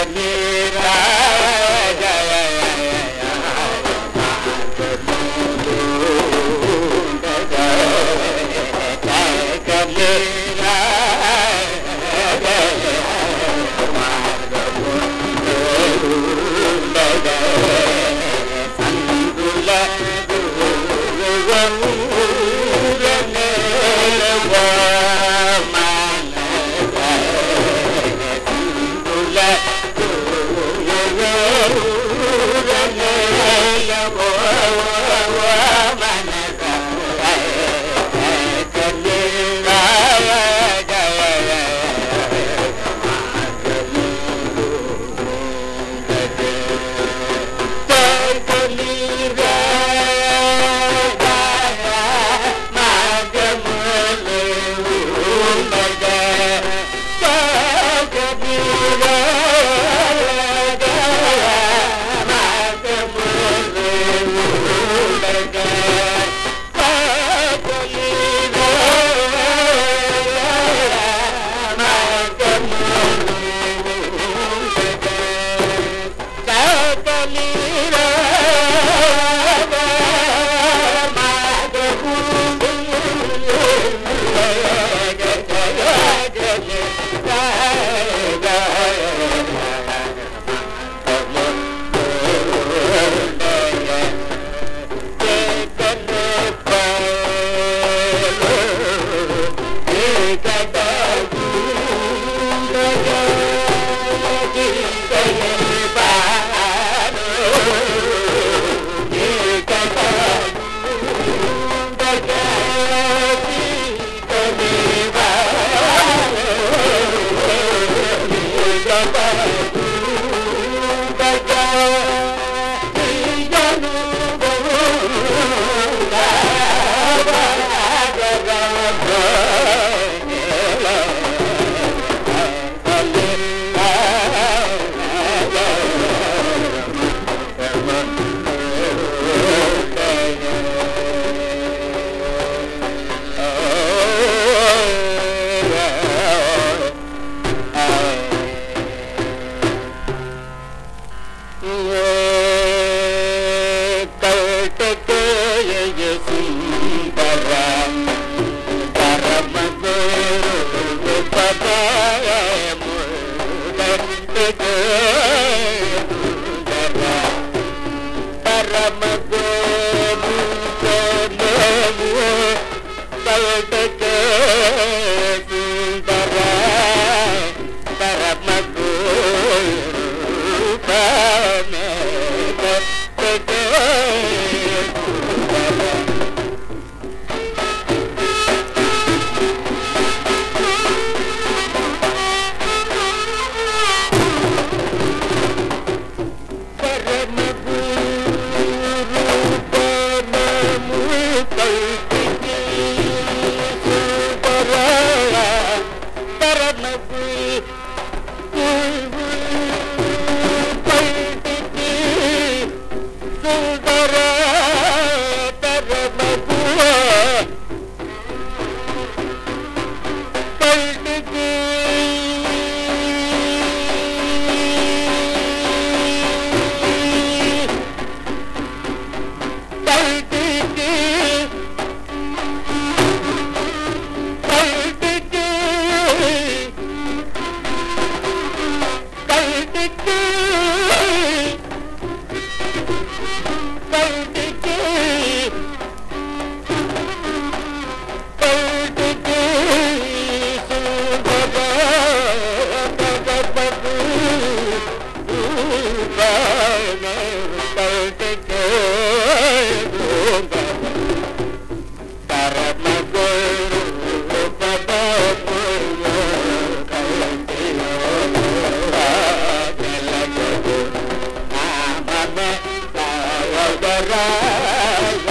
Yeah. Allah Santa Maria. You. Bhagavad